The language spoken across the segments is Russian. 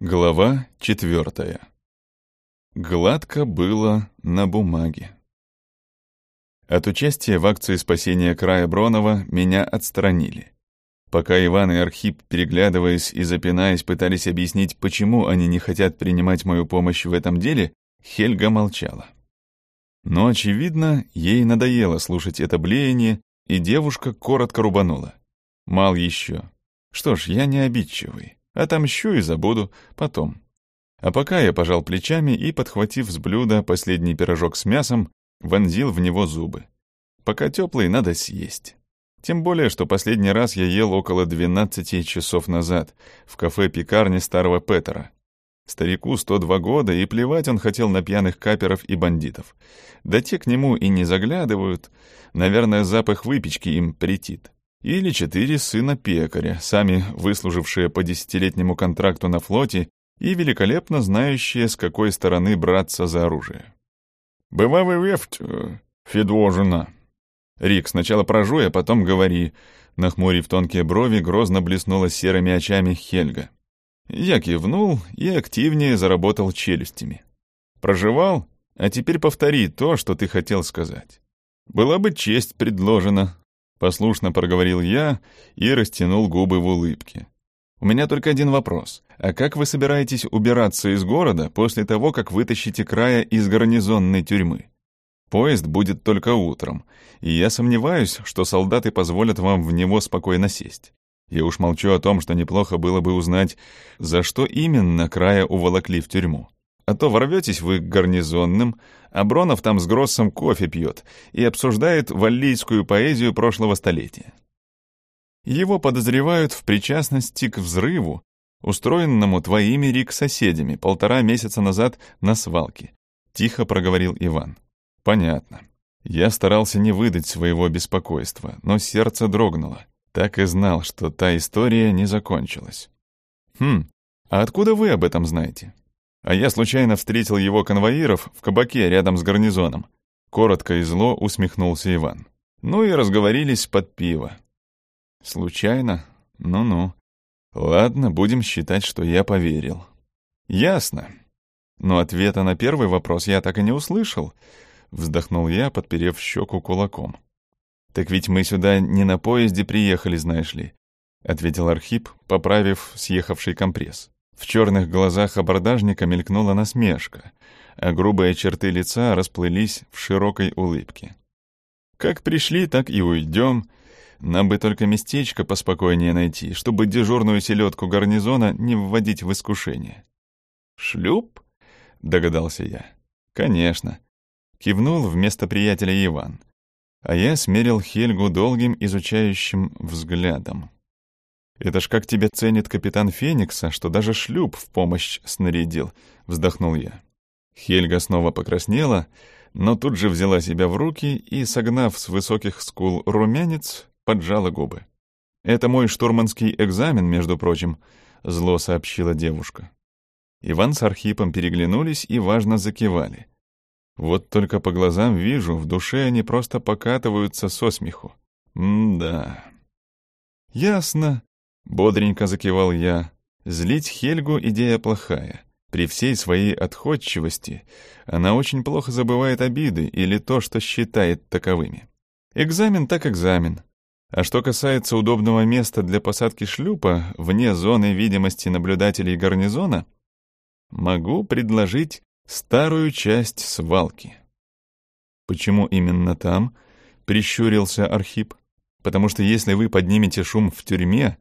Глава четвертая. Гладко было на бумаге. От участия в акции спасения края Бронова меня отстранили. Пока Иван и Архип, переглядываясь и запинаясь, пытались объяснить, почему они не хотят принимать мою помощь в этом деле, Хельга молчала. Но, очевидно, ей надоело слушать это блеяние, и девушка коротко рубанула. Мал еще. Что ж, я не обидчивый. Отомщу и забуду потом. А пока я пожал плечами и, подхватив с блюда последний пирожок с мясом, вонзил в него зубы. Пока теплый, надо съесть. Тем более, что последний раз я ел около 12 часов назад в кафе-пекарне старого Петера. Старику 102 года, и плевать он хотел на пьяных каперов и бандитов. Да те к нему и не заглядывают. Наверное, запах выпечки им претит. Или четыре сына пекаря, сами выслужившие по десятилетнему контракту на флоте и великолепно знающие, с какой стороны браться за оружие. «Бывавый вефть, э, Федвожина». «Рик, сначала прожуй, а потом говори», нахмурив тонкие брови, грозно блеснула серыми очами Хельга. Я кивнул и активнее заработал челюстями. «Проживал? А теперь повтори то, что ты хотел сказать». «Была бы честь предложена», Послушно проговорил я и растянул губы в улыбке. «У меня только один вопрос. А как вы собираетесь убираться из города после того, как вытащите края из гарнизонной тюрьмы? Поезд будет только утром, и я сомневаюсь, что солдаты позволят вам в него спокойно сесть. Я уж молчу о том, что неплохо было бы узнать, за что именно края уволокли в тюрьму. А то ворветесь вы к гарнизонным, а Бронов там с Гроссом кофе пьет и обсуждает валлийскую поэзию прошлого столетия. Его подозревают в причастности к взрыву, устроенному твоими Рик-соседями полтора месяца назад на свалке. Тихо проговорил Иван. Понятно. Я старался не выдать своего беспокойства, но сердце дрогнуло. Так и знал, что та история не закончилась. Хм, а откуда вы об этом знаете? А я случайно встретил его конвоиров в кабаке рядом с гарнизоном. Коротко и зло усмехнулся Иван. Ну и разговорились под пиво. Случайно? Ну-ну. Ладно, будем считать, что я поверил. Ясно. Но ответа на первый вопрос я так и не услышал. Вздохнул я, подперев щеку кулаком. «Так ведь мы сюда не на поезде приехали, знаешь ли», — ответил Архип, поправив съехавший компресс. В черных глазах абордажника мелькнула насмешка, а грубые черты лица расплылись в широкой улыбке. «Как пришли, так и уйдем. Нам бы только местечко поспокойнее найти, чтобы дежурную селедку гарнизона не вводить в искушение». «Шлюп?» — догадался я. «Конечно». Кивнул вместо приятеля Иван. А я смерил Хельгу долгим изучающим взглядом. «Это ж как тебя ценит капитан Феникса, что даже шлюп в помощь снарядил», — вздохнул я. Хельга снова покраснела, но тут же взяла себя в руки и, согнав с высоких скул румянец, поджала губы. «Это мой штурманский экзамен, между прочим», — зло сообщила девушка. Иван с Архипом переглянулись и важно закивали. Вот только по глазам вижу, в душе они просто покатываются со смеху. М-да. «Ясно», Бодренько закивал я. Злить Хельгу идея плохая. При всей своей отходчивости она очень плохо забывает обиды или то, что считает таковыми. Экзамен так экзамен. А что касается удобного места для посадки шлюпа вне зоны видимости наблюдателей гарнизона, могу предложить старую часть свалки. Почему именно там? Прищурился Архип. Потому что если вы поднимете шум в тюрьме,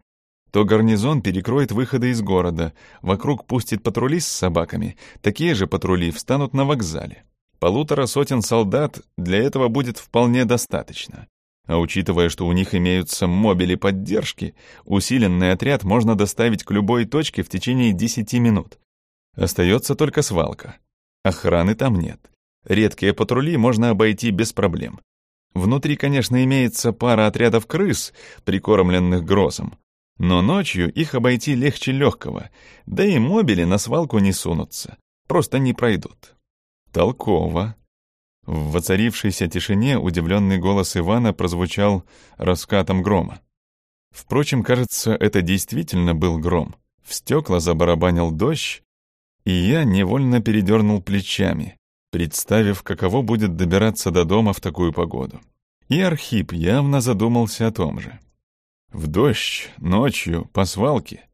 то гарнизон перекроет выходы из города, вокруг пустит патрули с собаками, такие же патрули встанут на вокзале. Полутора сотен солдат для этого будет вполне достаточно. А учитывая, что у них имеются мобили поддержки, усиленный отряд можно доставить к любой точке в течение 10 минут. Остается только свалка. Охраны там нет. Редкие патрули можно обойти без проблем. Внутри, конечно, имеется пара отрядов крыс, прикормленных грозом, но ночью их обойти легче легкого, да и мобили на свалку не сунутся, просто не пройдут. Толково. В воцарившейся тишине удивленный голос Ивана прозвучал раскатом грома. Впрочем, кажется, это действительно был гром. В стекла забарабанил дождь, и я невольно передернул плечами, представив, каково будет добираться до дома в такую погоду. И Архип явно задумался о том же. В дождь, ночью, по свалке.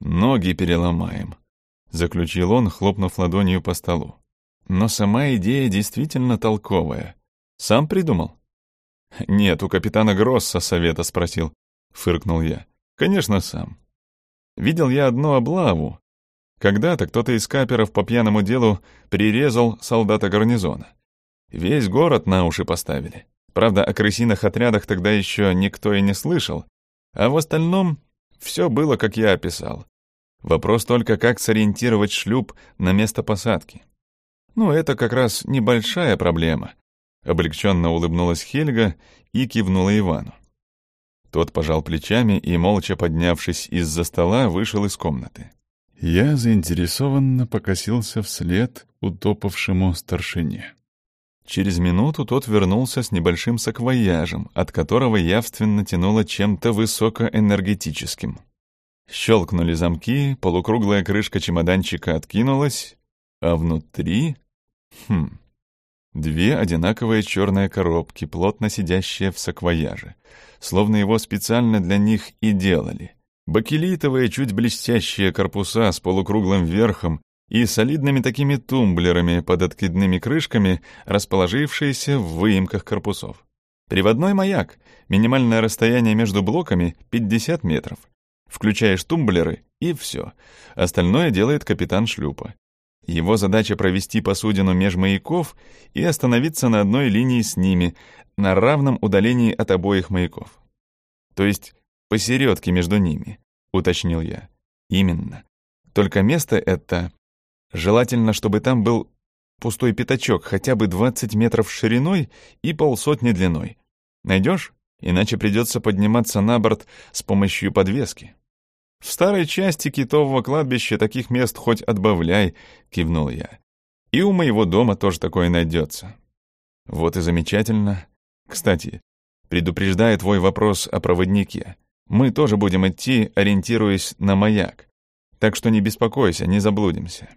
Ноги переломаем, — заключил он, хлопнув ладонью по столу. Но сама идея действительно толковая. Сам придумал? Нет, у капитана Гросса совета спросил, — фыркнул я. Конечно, сам. Видел я одну облаву. Когда-то кто-то из каперов по пьяному делу прирезал солдата гарнизона. Весь город на уши поставили. Правда, о крысиных отрядах тогда еще никто и не слышал, а в остальном все было, как я описал. Вопрос только, как сориентировать шлюп на место посадки. Ну, это как раз небольшая проблема. Облегченно улыбнулась Хельга и кивнула Ивану. Тот пожал плечами и, молча поднявшись из-за стола, вышел из комнаты. Я заинтересованно покосился вслед утопавшему старшине. Через минуту тот вернулся с небольшим саквояжем, от которого явственно тянуло чем-то высокоэнергетическим. Щелкнули замки, полукруглая крышка чемоданчика откинулась, а внутри... Хм... Две одинаковые черные коробки, плотно сидящие в саквояже, словно его специально для них и делали. Бакелитовые, чуть блестящие корпуса с полукруглым верхом и солидными такими тумблерами под откидными крышками, расположившиеся в выемках корпусов. Приводной маяк, минимальное расстояние между блоками — 50 метров. Включаешь тумблеры — и все. Остальное делает капитан шлюпа. Его задача провести посудину меж маяков и остановиться на одной линии с ними, на равном удалении от обоих маяков. То есть посередке между ними, уточнил я. Именно. Только место это... Желательно, чтобы там был пустой пятачок, хотя бы 20 метров шириной и полсотни длиной. Найдешь? Иначе придется подниматься на борт с помощью подвески. «В старой части китового кладбища таких мест хоть отбавляй», — кивнул я. «И у моего дома тоже такое найдется». «Вот и замечательно. Кстати, предупреждая твой вопрос о проводнике, мы тоже будем идти, ориентируясь на маяк. Так что не беспокойся, не заблудимся».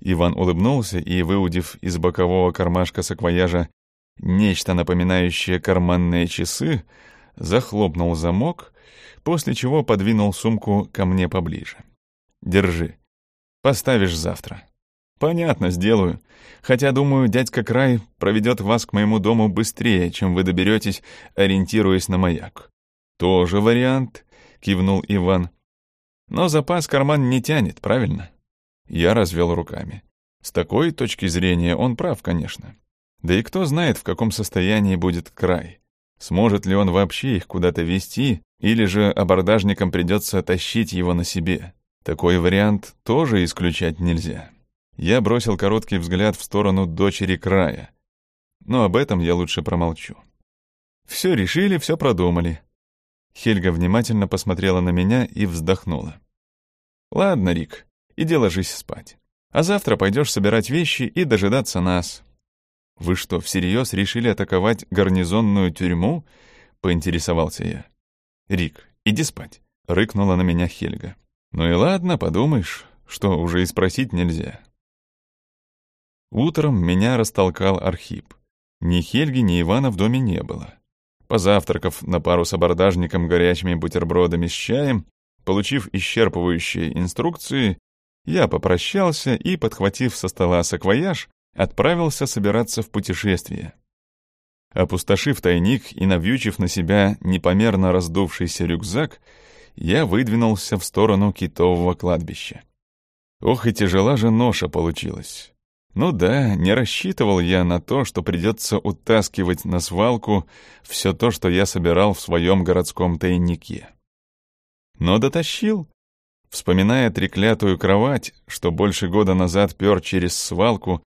Иван улыбнулся и, выудив из бокового кармашка саквояжа нечто напоминающее карманные часы, захлопнул замок после чего подвинул сумку ко мне поближе. «Держи. Поставишь завтра». «Понятно, сделаю. Хотя, думаю, дядька Край проведет вас к моему дому быстрее, чем вы доберетесь, ориентируясь на маяк». «Тоже вариант», — кивнул Иван. «Но запас карман не тянет, правильно?» Я развел руками. С такой точки зрения он прав, конечно. Да и кто знает, в каком состоянии будет Край. Сможет ли он вообще их куда-то вести, или же абордажникам придется тащить его на себе. Такой вариант тоже исключать нельзя. Я бросил короткий взгляд в сторону дочери края. Но об этом я лучше промолчу. Все решили, все продумали. Хельга внимательно посмотрела на меня и вздохнула. «Ладно, Рик, иди ложись спать. А завтра пойдешь собирать вещи и дожидаться нас». «Вы что, всерьез решили атаковать гарнизонную тюрьму?» — поинтересовался я. «Рик, иди спать», — рыкнула на меня Хельга. «Ну и ладно, подумаешь, что уже и спросить нельзя». Утром меня растолкал Архип. Ни Хельги, ни Ивана в доме не было. Позавтракав на пару с абордажником горячими бутербродами с чаем, получив исчерпывающие инструкции, я попрощался и, подхватив со стола саквояж, отправился собираться в путешествие. Опустошив тайник и навьючив на себя непомерно раздувшийся рюкзак, я выдвинулся в сторону китового кладбища. Ох и тяжела же ноша получилась. Ну да, не рассчитывал я на то, что придется утаскивать на свалку все то, что я собирал в своем городском тайнике. Но дотащил. Вспоминая треклятую кровать, что больше года назад пер через свалку,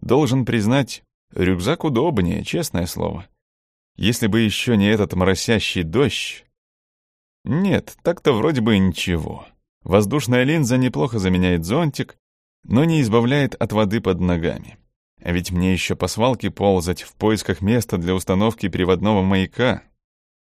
должен признать, Рюкзак удобнее, честное слово. Если бы еще не этот моросящий дождь... Нет, так-то вроде бы ничего. Воздушная линза неплохо заменяет зонтик, но не избавляет от воды под ногами. А ведь мне еще по свалке ползать в поисках места для установки приводного маяка.